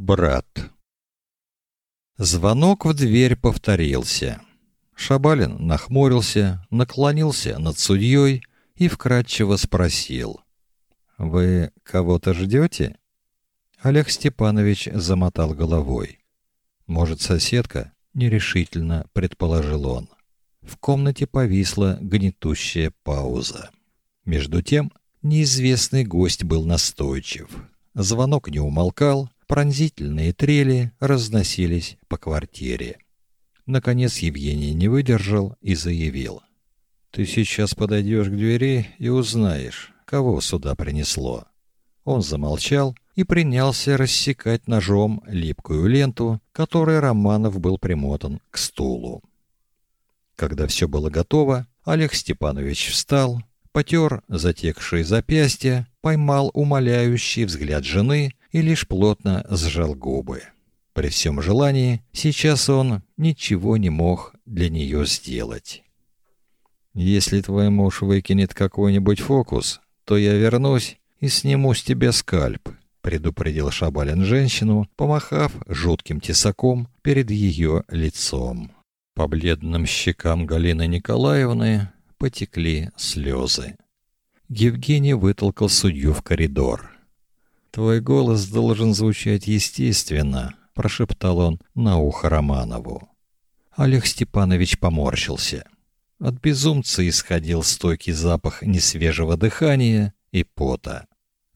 Брат. Звонок в дверь повторился. Шабалин нахмурился, наклонился над судьей и вкратчиво спросил: "Вы кого-то ждете?» Олег Степанович замотал головой. "Может, соседка?" нерешительно предположил он. В комнате повисла гнетущая пауза. Между тем, неизвестный гость был настойчив. Звонок не умолкал, Пронзительные трели разносились по квартире. Наконец Евгений не выдержал и заявил: "Ты сейчас подойдешь к двери и узнаешь, кого сюда принесло". Он замолчал и принялся рассекать ножом липкую ленту, которой Романов был примотан к стулу. Когда все было готово, Олег Степанович встал, потер затекшие запястья, поймал умоляющий взгляд жены и лишь плотно сжал губы. При всем желании, сейчас он ничего не мог для нее сделать. Если твой муж выкинет какой-нибудь фокус, то я вернусь и сниму с тебя скальп, предупредил Шабалин женщину, помахав жутким тесаком перед ее лицом. По бледным щекам Галины Николаевны потекли слезы. Евгений вытолкал судью в коридор. Твой голос должен звучать естественно, прошептал он на ухо Романову. Олег Степанович поморщился. От безумца исходил стойкий запах несвежего дыхания и пота.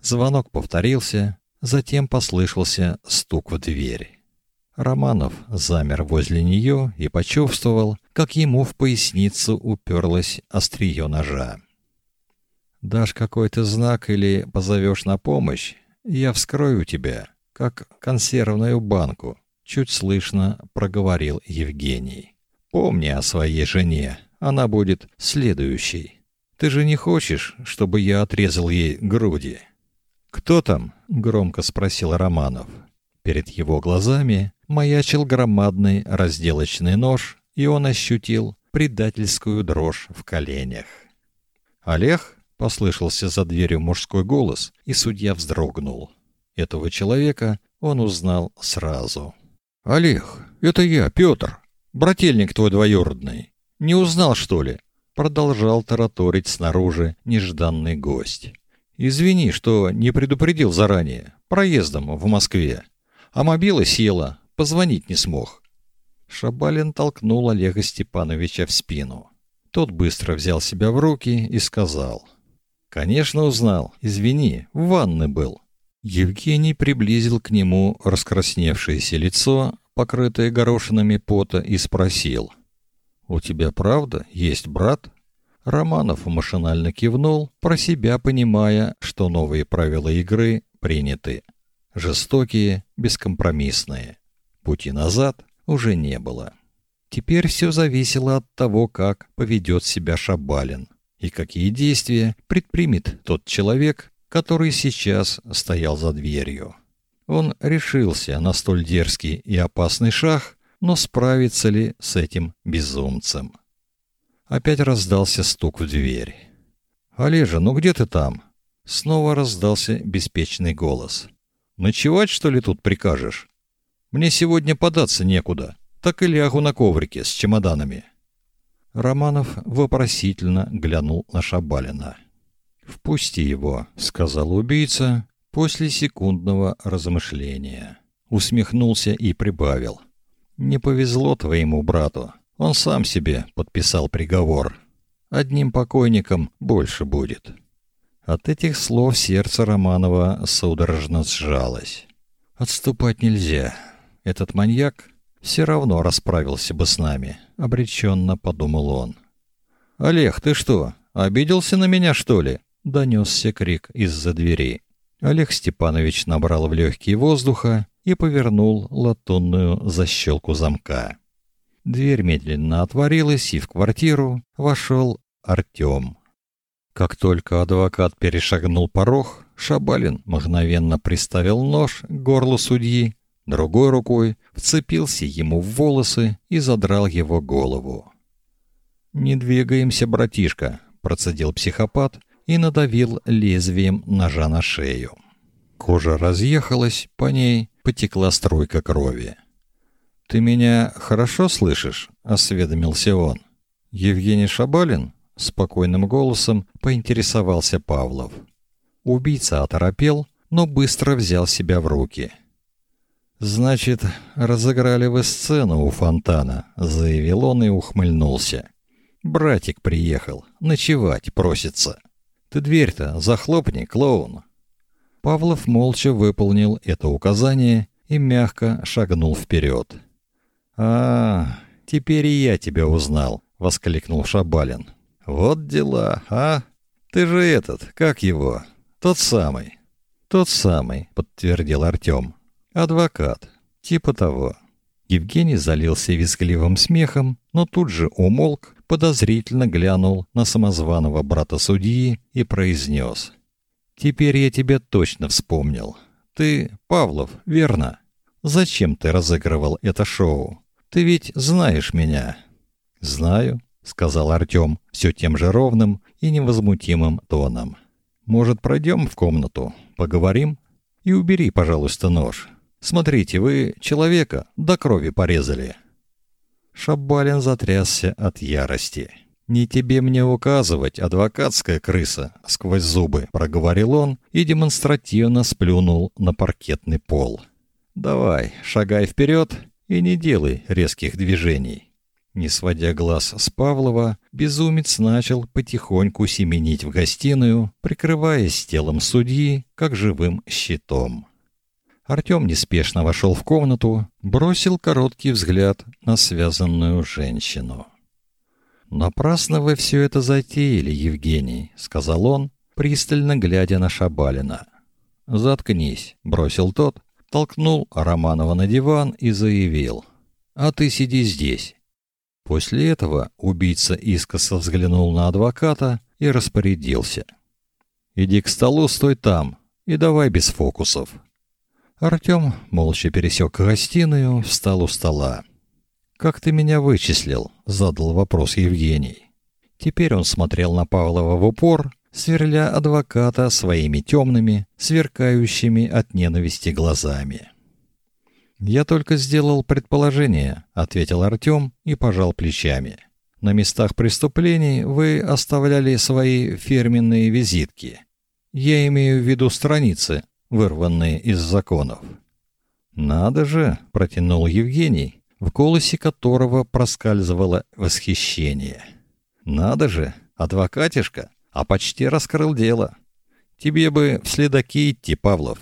Звонок повторился, затем послышался стук в дверь. Романов замер возле нее и почувствовал, как ему в поясницу уперлось острие ножа. Дашь какой-то знак или позовешь на помощь, я вскрою тебя, как консервную банку, чуть слышно проговорил Евгений. Помни о своей жене, она будет следующей. Ты же не хочешь, чтобы я отрезал ей груди? Кто там? громко спросил Романов. Перед его глазами маячил громадный разделочный нож, и он ощутил предательскую дрожь в коленях. Олег Послышался за дверью мужской голос, и судья вздрогнул. Этого человека он узнал сразу. Олег, это я, Петр, брательник твой двоюродный. Не узнал, что ли? Продолжал тараторить снаружи нежданный гость. Извини, что не предупредил заранее. Проездом в Москве. А мобила села, позвонить не смог. Шабалин толкнул Олега Степановича в спину. Тот быстро взял себя в руки и сказал: Конечно, узнал. Извини, в ванной был. Евгений приблизил к нему раскрасневшееся лицо, покрытое горошинами пота, и спросил: "У тебя правда есть брат?" Романов машинально кивнул, про себя понимая, что новые правила игры приняты. Жестокие, бескомпромиссные. Пути назад уже не было. Теперь все зависело от того, как поведет себя Шабалин и какие действия предпримет тот человек, который сейчас стоял за дверью. Он решился на столь дерзкий и опасный шаг, но справится ли с этим безумцем? Опять раздался стук в дверь. «Олежа, ну где ты там?» Снова раздался беспечный голос. «Ночевать, что ли, тут прикажешь? Мне сегодня податься некуда, так и лягу на коврике с чемоданами». Романов вопросительно глянул на Шабалина. "Впусти его", сказал убийца после секундного размышления. Усмехнулся и прибавил: "Не повезло твоему брату. Он сам себе подписал приговор. Одним покойником больше будет". От этих слов сердце Романова судорожно сжалось. Отступать нельзя. Этот маньяк все равно расправился бы с нами, обреченно подумал он. Олег, ты что, обиделся на меня, что ли? донесся крик из-за двери. Олег Степанович набрал в легкие воздуха и повернул латунную защелку замка. Дверь медленно отворилась, и в квартиру вошел Артем. Как только адвокат перешагнул порог, Шабалин мгновенно приставил нож к горлу судьи другой рукой вцепился ему в волосы и задрал его голову. «Не двигаемся, братишка», — процедил психопат и надавил лезвием ножа на шею. Кожа разъехалась, по ней потекла струйка крови. Ты меня хорошо слышишь? осведомился он. Евгений Шабалин спокойным голосом поинтересовался Павлов. Убийца оторопел, но быстро взял себя в руки. Значит, разыграли вы сцену у фонтана, заявил он и ухмыльнулся. Братик приехал, ночевать просится. Ты дверь-то захлопни, клоун. Павлов молча выполнил это указание и мягко шагнул вперед. А, теперь и я тебя узнал, воскликнул Шабалин. Вот дела, а? Ты же этот, как его? Тот самый. Тот самый, подтвердил Артём. Адвокат. Типа того. Евгений залился визгливым смехом, но тут же умолк, подозрительно глянул на самозваного брата судьи и произнес: "Теперь я тебя точно вспомнил. Ты Павлов, верно? Зачем ты разыгрывал это шоу? Ты ведь знаешь меня". "Знаю", сказал Артём все тем же ровным и невозмутимым тоном. "Может, пройдем в комнату, поговорим? И убери, пожалуйста, нож. Смотрите, вы человека до крови порезали. Шабалин затрясся от ярости. Не тебе мне указывать, адвокатская крыса, сквозь зубы проговорил он и демонстративно сплюнул на паркетный пол. Давай, шагай вперед и не делай резких движений. Не сводя глаз с Павлова, безумец начал потихоньку семенить в гостиную, прикрываясь телом судьи как живым щитом. Артём неспешно вошел в комнату, бросил короткий взгляд на связанную женщину. Напрасно вы все это затеяли, Евгений, сказал он, пристально глядя на Шабалина. Заткнись, бросил тот, толкнул Романова на диван и заявил: "А ты сиди здесь". После этого убийца искоса взглянул на адвоката и распорядился: "Иди к столу, стой там и давай без фокусов". Артём молча пересек гостиную, встал у стола. Как ты меня вычислил? задал вопрос Евгений. Теперь он смотрел на Павлова в упор, сверля адвоката своими темными, сверкающими от ненависти глазами. Я только сделал предположение, ответил Артём и пожал плечами. На местах преступлений вы оставляли свои фирменные визитки. Я имею в виду страницы, вырванные из законов. Надо же, протянул Евгений, в голосе которого проскальзывало восхищение. Надо же, адвокатишка, а почти раскрыл дело. Тебе бы в следаки идти, Павлов.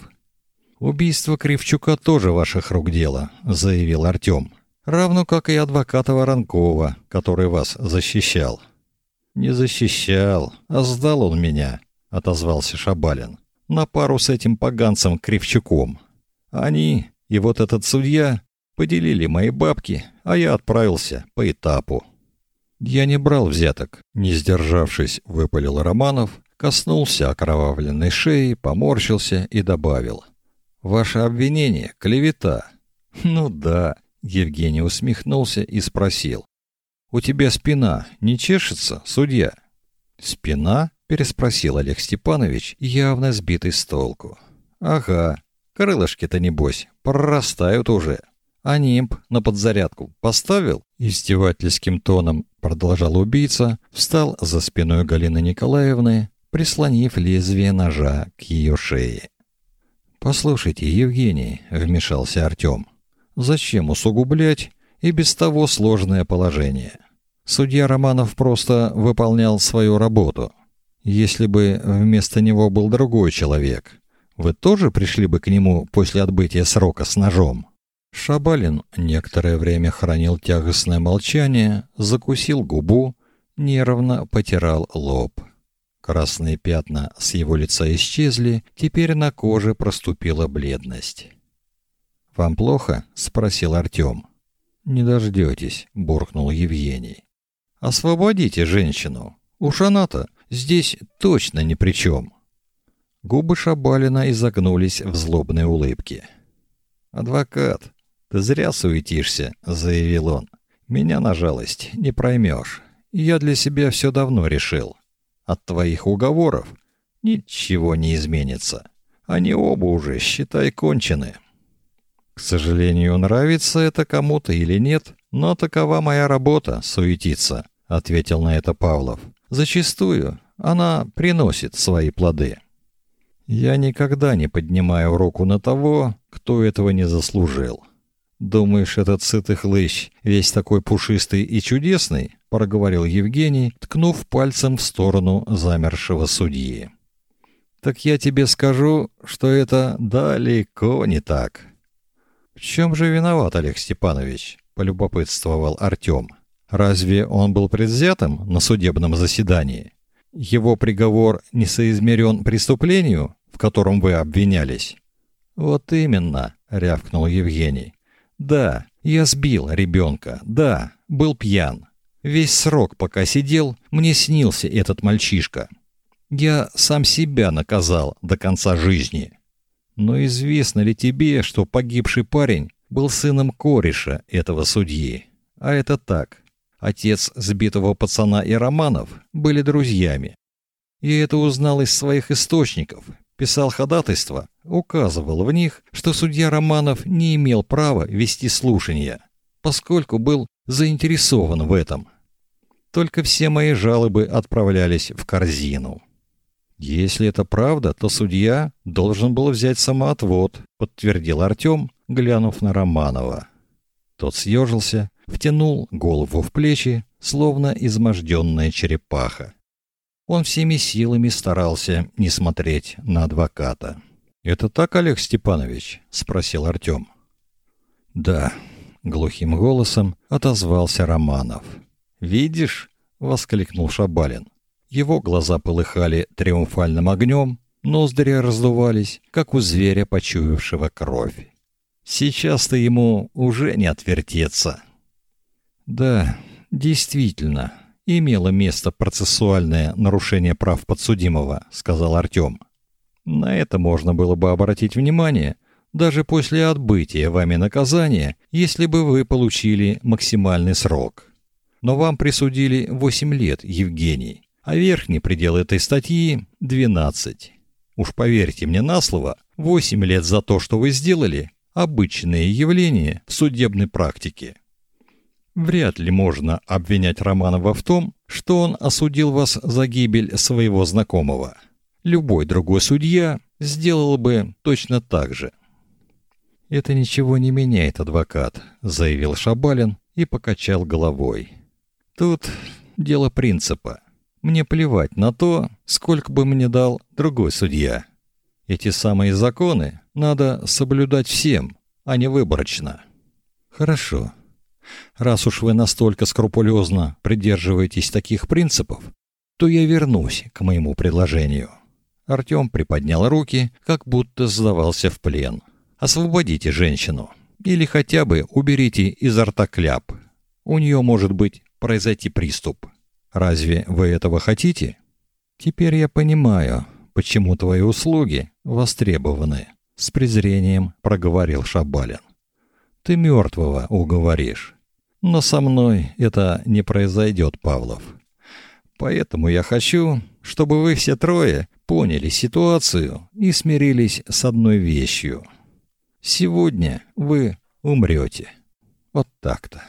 Убийство Кривчука тоже ваших рук дело, заявил Артём. Равно как и адвоката Воронкова, который вас защищал. Не защищал, а сдал он меня, отозвался Шабалин на пару с этим поганцем Кривчуком. Они и вот этот судья поделили мои бабки, а я отправился по этапу. Я не брал взяток, не сдержавшись, выпалил Романов, коснулся окровавленной шеи, поморщился и добавил: "Ваше обвинение клевета". "Ну да", Евгений усмехнулся и спросил: "У тебя спина не чешется, судья?" "Спина?" Переспросил Олег Степанович, явно сбитый с толку. Ага, крылышки-то небось прорастают уже. А нимб на подзарядку поставил? Издевательским тоном продолжал убийца, встал за спиной Галины Николаевны, прислонив лезвие ножа к ее шее. Послушайте, Евгений, вмешался Артём. Зачем усугублять и без того сложное положение? Судья Романов просто выполнял свою работу. Если бы вместо него был другой человек, вы тоже пришли бы к нему после отбытия срока с ножом? Шабалин некоторое время хранил тягостное молчание, закусил губу, нервно потирал лоб. Красные пятна с его лица исчезли, теперь на коже проступила бледность. Вам плохо? спросил Артём. Не дождётесь, буркнул Евгений. Освободите женщину. Уж она-то здесь точно ни при чем. Губы Шабалина изогнулись в злобной улыбке. Адвокат, ты зря суетишься, заявил он. Меня на жалость не проймешь. Я для себя все давно решил. От твоих уговоров ничего не изменится. Они оба уже, считай, кончены. К сожалению, нравится это кому-то или нет, но такова моя работа суетиться, ответил на это Павлов. Зачастую она приносит свои плоды. Я никогда не поднимаю руку на того, кто этого не заслужил. Думаешь, этот сытый хлыщ весь такой пушистый и чудесный? проговорил Евгений, ткнув пальцем в сторону замершего судьи. Так я тебе скажу, что это далеко не так. В чем же виноват Олег Степанович? полюбопытствовал Артем. Разве он был предвзятым на судебном заседании? Его приговор не соизмерен преступлению, в котором вы обвинялись. Вот именно, рявкнул Евгений. Да, я сбил ребенка. Да, был пьян. Весь срок, пока сидел, мне снился этот мальчишка. Я сам себя наказал до конца жизни. Но известно ли тебе, что погибший парень был сыном кореша этого судьи? А это так. Отец сбитого пацана и Романов были друзьями. Я это узнал из своих источников. Писал ходатайство, указывал в них, что судья Романов не имел права вести слушания, поскольку был заинтересован в этом. Только все мои жалобы отправлялись в корзину. Если это правда, то судья должен был взять самоотвод, подтвердил Артем, глянув на Романова. Тот съежился, втянул голову в плечи, словно изможденная черепаха. Он всеми силами старался не смотреть на адвоката. Это так, Олег Степанович, спросил Артем. Да, глухим голосом отозвался Романов. Видишь, воскликнул Шабалин. Его глаза полыхали триумфальным огнем, ноздри раздувались, как у зверя, почуявшего кровь. Сейчас-то ему уже не отвертеться. Да, действительно, имело место процессуальное нарушение прав подсудимого, сказал Артем. На это можно было бы обратить внимание даже после отбытия вами наказания, если бы вы получили максимальный срок. Но вам присудили 8 лет, Евгений а верхний предел этой статьи 12. Уж поверьте мне на слово, 8 лет за то, что вы сделали, обычное явление в судебной практике. Вряд ли можно обвинять Романова в том, что он осудил вас за гибель своего знакомого. Любой другой судья сделал бы точно так же. Это ничего не меняет, адвокат, заявил Шабалин и покачал головой. Тут дело принципа. Мне плевать на то, сколько бы мне дал другой судья. Эти самые законы надо соблюдать всем, а не выборочно. Хорошо. Раз уж вы настолько скрупулезно придерживаетесь таких принципов, то я вернусь к моему предложению. Артём приподнял руки, как будто сдавался в плен. Освободите женщину или хотя бы уберите изо рта кляп. У нее может быть произойти приступ. Разве вы этого хотите? Теперь я понимаю, почему твои услуги востребованы, с презрением проговорил Шабалин. Ты мертвого уговоришь. Но со мной это не произойдет, Павлов. Поэтому я хочу, чтобы вы все трое поняли ситуацию и смирились с одной вещью. Сегодня вы умрете. Вот так-то.